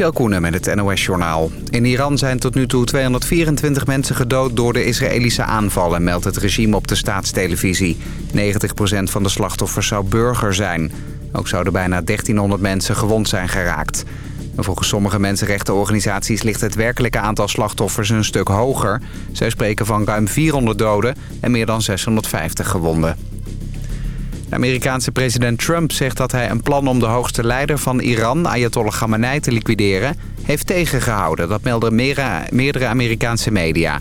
Michel Koenen met het NOS-journaal. In Iran zijn tot nu toe 224 mensen gedood door de Israëlische aanvallen... meldt het regime op de staatstelevisie. 90% van de slachtoffers zou burger zijn. Ook zouden bijna 1300 mensen gewond zijn geraakt. volgens sommige mensenrechtenorganisaties ligt het werkelijke aantal slachtoffers een stuk hoger. Zij spreken van ruim 400 doden en meer dan 650 gewonden. De Amerikaanse president Trump zegt dat hij een plan om de hoogste leider van Iran, Ayatollah Khamenei, te liquideren, heeft tegengehouden. Dat melden meerdere Amerikaanse media.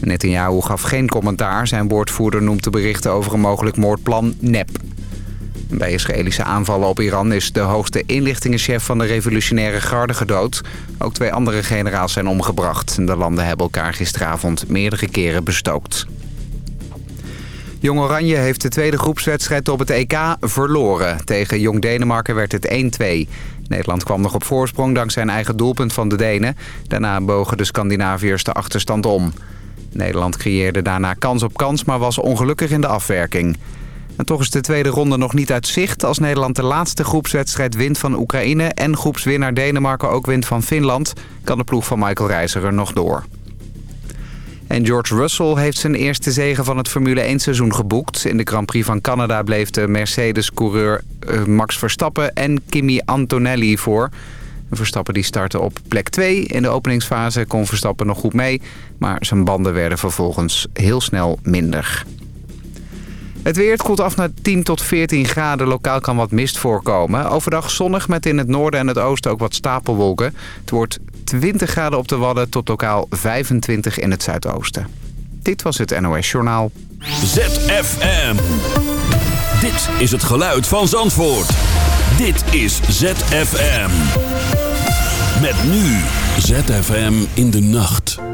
Netanyahu gaf geen commentaar. Zijn woordvoerder noemt de berichten over een mogelijk moordplan nep. Bij Israëlische aanvallen op Iran is de hoogste inlichtingenchef van de revolutionaire garde gedood. Ook twee andere generaals zijn omgebracht. De landen hebben elkaar gisteravond meerdere keren bestookt. Jong Oranje heeft de tweede groepswedstrijd op het EK verloren. Tegen Jong Denemarken werd het 1-2. Nederland kwam nog op voorsprong dankzij een eigen doelpunt van de Denen. Daarna bogen de Scandinaviërs de achterstand om. Nederland creëerde daarna kans op kans, maar was ongelukkig in de afwerking. En toch is de tweede ronde nog niet uit zicht. Als Nederland de laatste groepswedstrijd wint van Oekraïne... en groepswinnaar Denemarken ook wint van Finland... kan de ploeg van Michael Reiziger nog door. En George Russell heeft zijn eerste zegen van het Formule 1-seizoen geboekt. In de Grand Prix van Canada bleef de Mercedes-coureur eh, Max Verstappen en Kimi Antonelli voor. Verstappen die startte op plek 2. In de openingsfase kon Verstappen nog goed mee, maar zijn banden werden vervolgens heel snel minder. Het weer koelt af naar 10 tot 14 graden. Lokaal kan wat mist voorkomen. Overdag zonnig met in het noorden en het oosten ook wat stapelwolken. Het wordt 20 graden op de Wadden tot lokaal 25 in het zuidoosten. Dit was het NOS Journaal. ZFM. Dit is het geluid van Zandvoort. Dit is ZFM. Met nu ZFM in de nacht.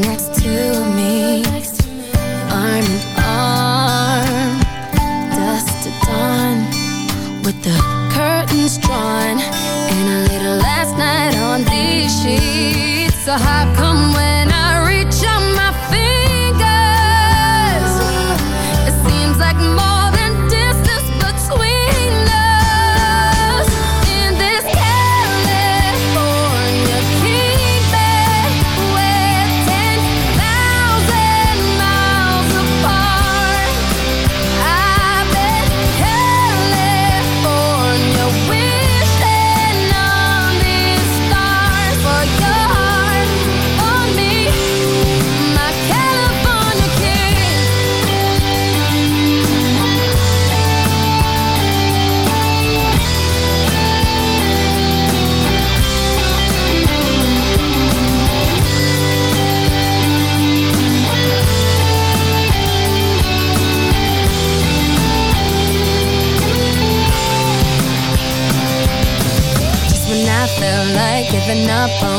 Next up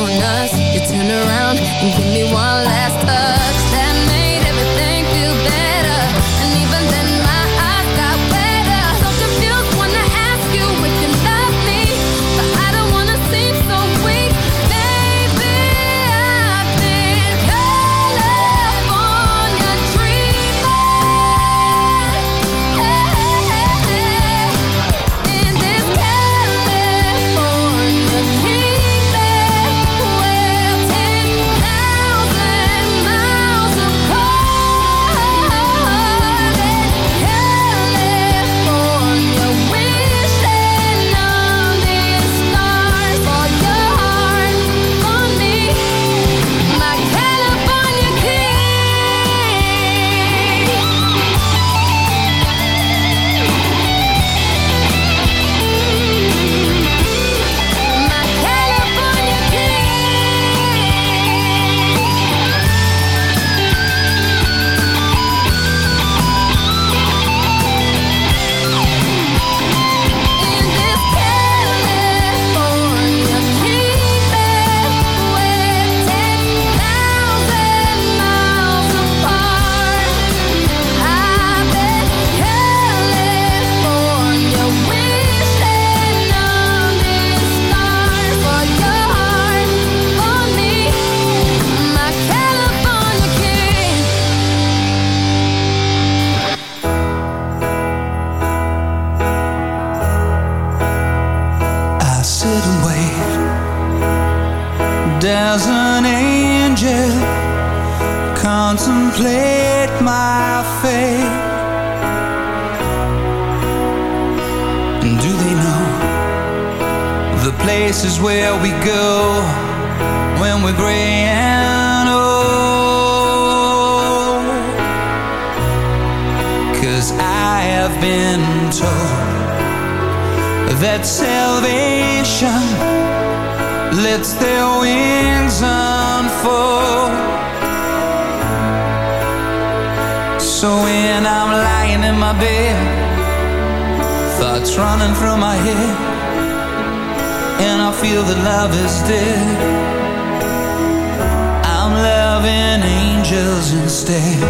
chills instead.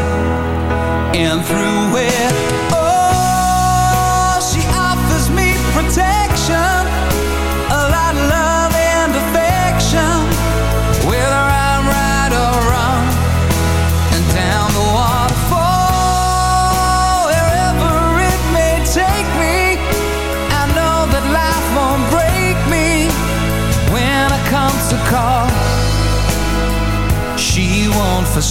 And through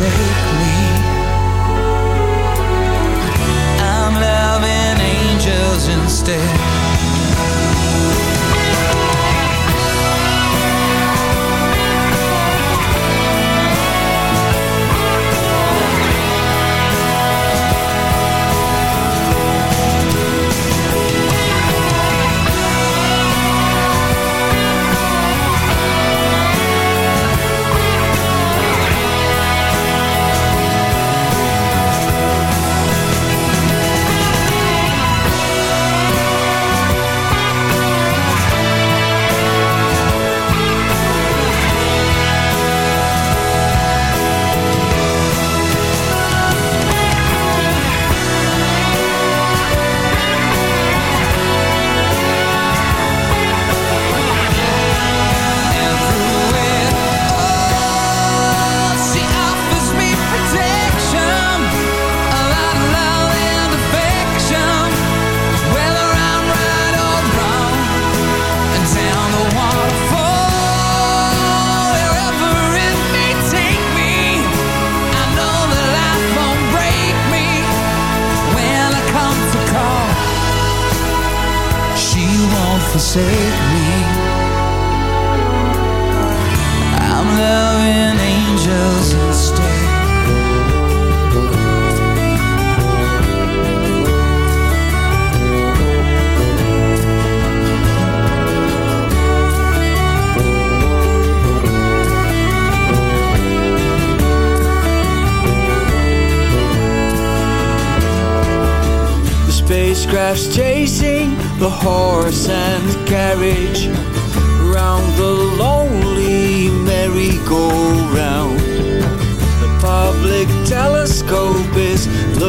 me. I'm loving angels instead.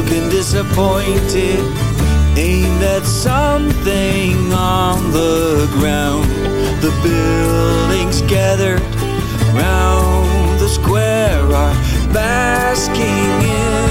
looking disappointed. Ain't that something on the ground? The buildings gathered round the square are basking in.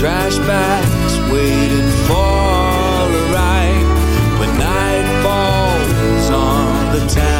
trash bag's waiting for a ride when night falls on the town.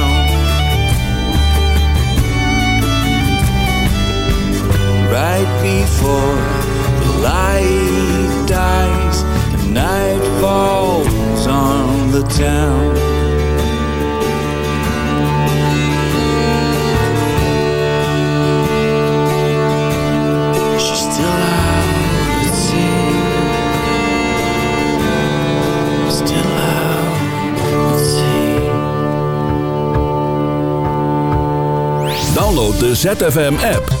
Right before the light dies, and night falls on the town. She's still. Still. Download de ZFM app.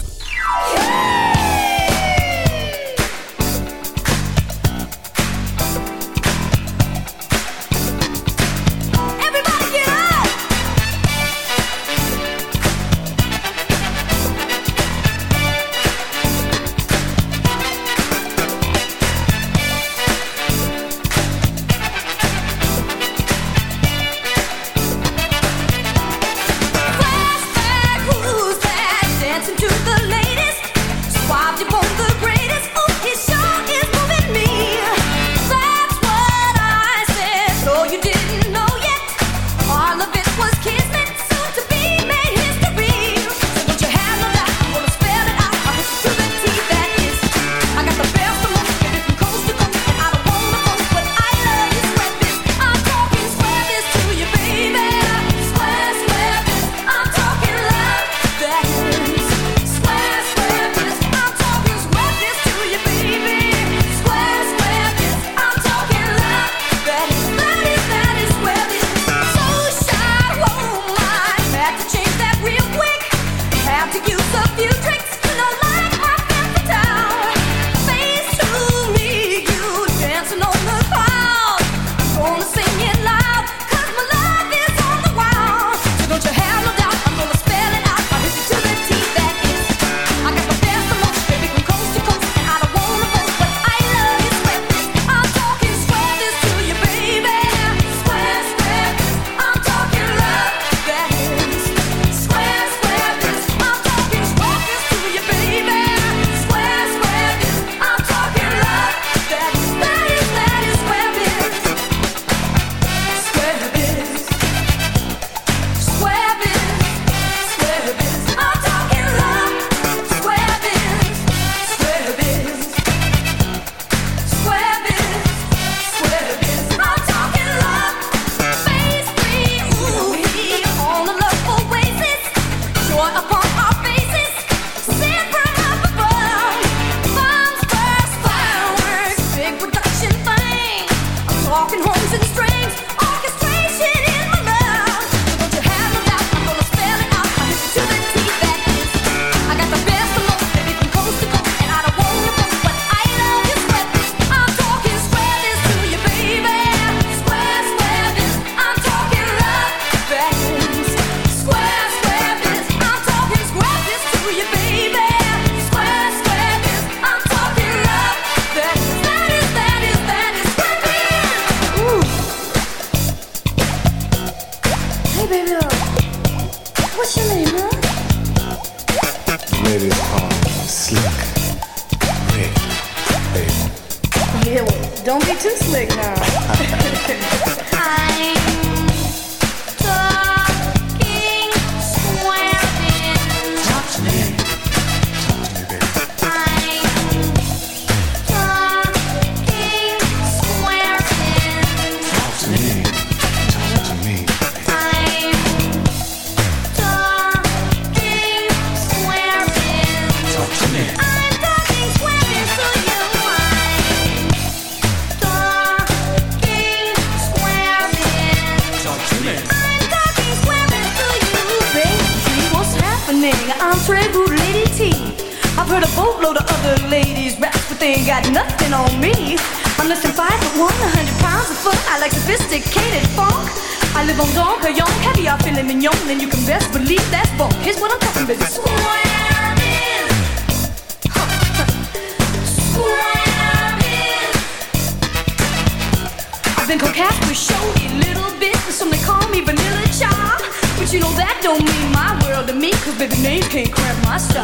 You know that don't mean my world to me Cause baby name can't cramp my style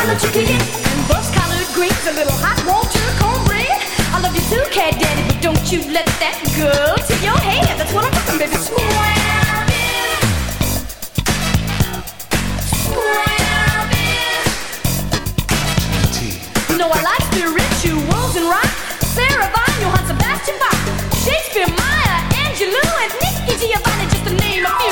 I love you kicking and bust collared greens A little hot water cornbread. I love you too cat daddy But don't you let that go. To your head That's what I'm talking baby. Swabbing Swabbing No I like the rituals and rock. Sarah Vaughan, Johann Sebastian Bach. Shakespeare, Maya, Angelou And Nikki Giovanni Just to name a few.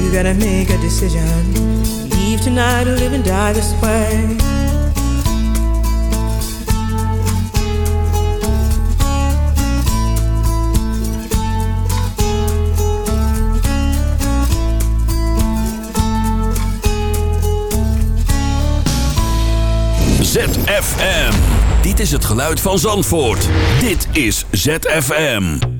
You gotta make a decision. Leave tonight or live and die this way. ZFM. Dit is het geluid van Zandvoort. Dit is ZFM.